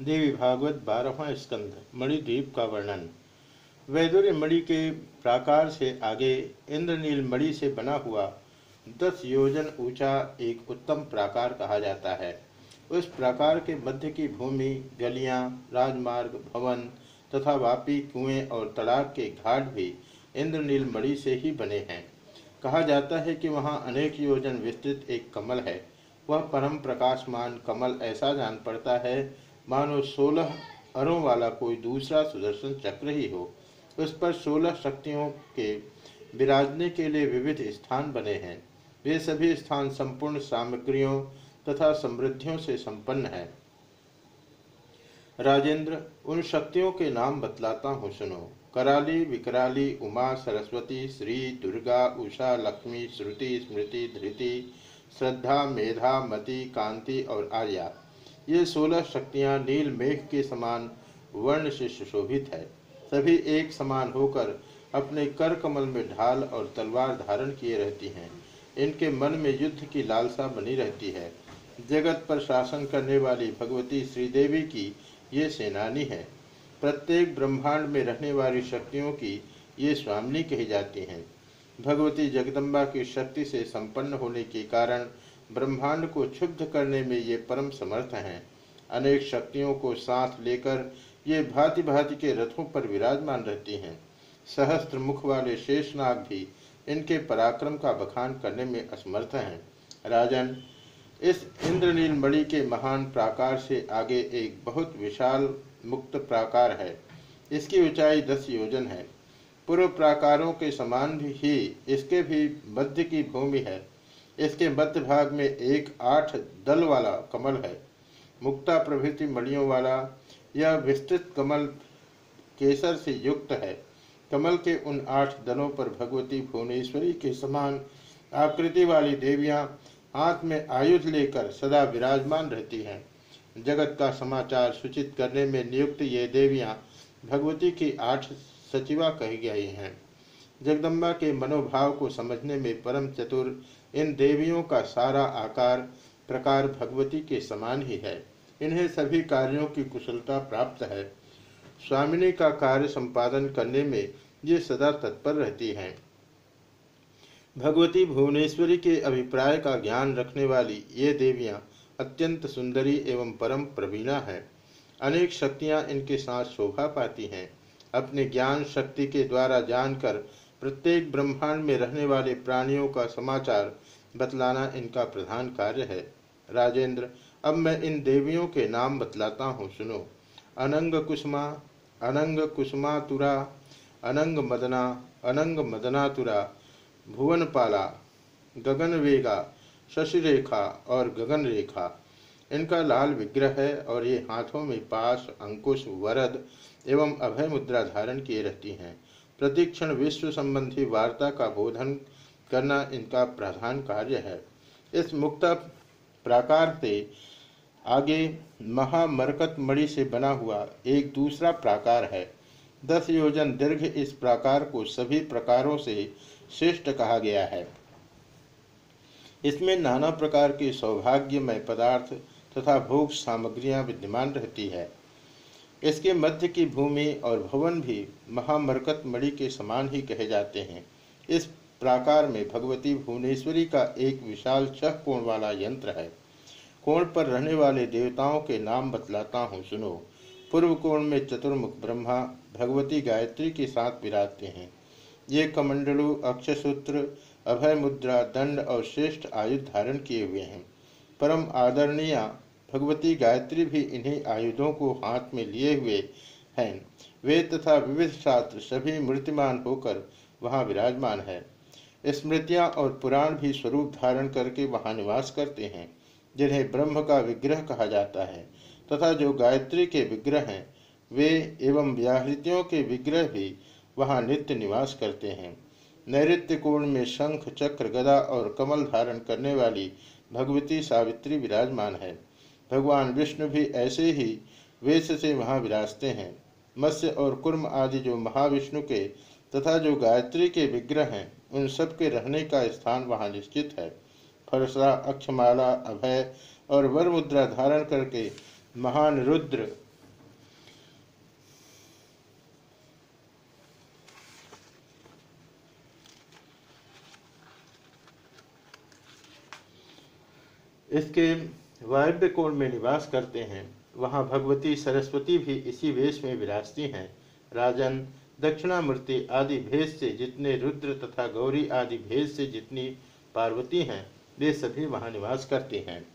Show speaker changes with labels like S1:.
S1: देवी भागवत बारहवा स्कंध मणिद्वीप का वर्णन। वैदुर्य मणि के प्राकार से आगे इंद्रनील मणि से बना हुआ दस योजन ऊँचा एक उत्तम प्राकार कहा जाता है। उस प्राकार के मध्य की भूमि गलियाँ, राजमार्ग भवन तथा वापी कुएँ और तड़ाग के घाट भी इंद्रनील मणि से ही बने हैं। कहा जाता है कि वहाँ अनेक योजन विस्तृत एक कमल है। वह परम प्रकाशमान कमल ऐसा जान पड़ता है मानो सोलह अरों वाला कोई दूसरा सुदर्शन चक्र ही हो, उस पर सोलह शक्तियों के विराजने के लिए विविध स्थान बने हैं। वे सभी स्थान संपूर्ण सामग्रियों तथा समृद्धियों से संपन्न है। राजेंद्र, उन शक्तियों के नाम बतलाता हूँ, सुनो। कराली, विकराली, उमा, सरस्वती, श्री, दुर्गा, उषा, लक्ष्मी, श्रुति, स्मृति, धृति, श्रद्धा, मेधा, मति, कांति और आर्या। ये सोलह शक्तियाँ नील मेघ के समान वर्ण से सुशोभित है। सभी एक समान होकर अपने कर कमल में ढाल और तलवार धारण किए रहती हैं। इनके मन में युद्ध की लालसा बनी रहती है। जगत पर शासन करने वाली भगवती श्रीदेवी की ये सेनानी है। प्रत्येक ब्रह्मांड में रहने वाली शक्तियों की ये स्वामिनी कही जाती हैं। भगवती जगदम्बा की शक्ति से संपन्न होने के कारण ब्रह्मांड को क्षुब्ध करने में ये परम समर्थ हैं। अनेक शक्तियों को साथ लेकर ये भांति भांति के रथों पर विराजमान रहती हैं। सहस्त्र मुख वाले शेषनाग भी इनके पराक्रम का बखान करने में असमर्थ हैं। राजन, इस इंद्रनील मणि के महान प्राकार से आगे एक बहुत विशाल मुक्त प्राकार है। इसकी ऊंचाई दस योजन है। पूर्व प्राकारों के समान भी ही इसके भी मध्य की भूमि है। इसके मध्य भाग में एक आठ दल वाला कमल है। मुक्ता प्रभृति मणियों वाला, यह विस्तृत कमल केसर से युक्त है। कमल के उन आठ दलों पर भगवती भुवनेश्वरी के समान आकृति वाली देवियाँ हाथ में आयुध लेकर सदा विराजमान रहती हैं। जगत का समाचार सूचित करने में नियुक्त ये देवियाँ भगवती की आठ सचिवा कही गई हैं। जगदम्बा के मनोभाव को समझने में परम चतुर, इन देवियों का सारा आकार, प्रकार भगवती के समान ही है। इन्हें सभी कार्यों की कुशलता प्राप्त है। स्वामिनी का कार्य संपादन करने में ये सदा तत्पर रहती हैं। भगवती भुवनेश्वरी के अभिप्राय का ज्ञान रखने वाली ये देवियाँ अत्यंत सुंदरी एवं परम प्रवीणा है। अनेक शक्तियाँ इनके साथ शोभा पाती हैं। अपने ज्ञान शक्ति के द्वारा जानकर प्रत्येक ब्रह्मांड में रहने वाले प्राणियों का समाचार बतलाना इनका प्रधान कार्य है। राजेंद्र, अब मैं इन देवियों के नाम बतलाता हूँ, सुनो। अनंग कुसुमा, अनंग कुसुमातुरा, अनंग मदना, अनंग मदनातुरा, भुवनपाला गगन वेगा शशिरेखा और गगन रेखा इनका लाल विग्रह है और ये हाथों में पास अंकुश, वरद एवं अभय मुद्रा धारण किए रहती हैं। प्रतिक्षण विश्व संबंधी वार्ता का बोधन करना इनका प्रधान कार्य है। इस मुक्त प्राकार से आगे महामरकत मणि से बना हुआ एक दूसरा प्राकार है। दस योजन दीर्घ इस प्राकार को सभी प्रकारों से श्रेष्ठ कहा गया है। इसमें नाना प्रकार के सौभाग्यमय पदार्थ तथा भोग सामग्रियाँ विद्यमान रहती है। इसके मध्य की भूमि और भवन भी महामरकत मणि के समान ही कहे जाते हैं। इस प्राकार में भगवती भुवनेश्वरी का एक विशाल छह कोण वाला यंत्र है। कोण पर रहने वाले देवताओं के नाम बतलाता हूँ, सुनो। पूर्व कोण में चतुर्मुख ब्रह्मा भगवती गायत्री के साथ विराजते हैं। ये कमंडलु, अक्षसूत्र अभय मुद्रा दंड और श्रेष्ठ आयुध धारण किए हुए हैं। परम आदरणीय भगवती गायत्री भी इन्हीं आयुधों को हाथ में लिए हुए हैं। वे तथा विविध शास्त्र सभी मूर्तिमान होकर वहाँ विराजमान है। स्मृतियाँ और पुराण भी स्वरूप धारण करके वहाँ निवास करते हैं, जिन्हें ब्रह्म का विग्रह कहा जाता है, तथा जो गायत्री के विग्रह हैं, वे एवं व्याहृतियों के विग्रह भी वहाँ नित्य निवास करते हैं। नैत्य कोण में शंख, चक्र, गदा और कमल धारण करने वाली भगवती सावित्री विराजमान है। भगवान विष्णु भी ऐसे ही वेश से वहाँ विराजते हैं। मत्स्य और कुर्म आदि जो महाविष्णु के तथा जो गायत्री के विग्रह हैं, उन सब के रहने का स्थान वहाँ निश्चित है। फरसा, अक्षमाला, अभय और वर मुद्रा धारण करके महान रुद्र इसके वायव्य कोण में निवास करते हैं, वहाँ भगवती सरस्वती भी इसी वेश में विराजती हैं। राजन, दक्षिणामूर्ति आदि भेद से जितने रुद्र तथा गौरी आदि भेद से जितनी पार्वती हैं, वे सभी वहाँ निवास करती हैं।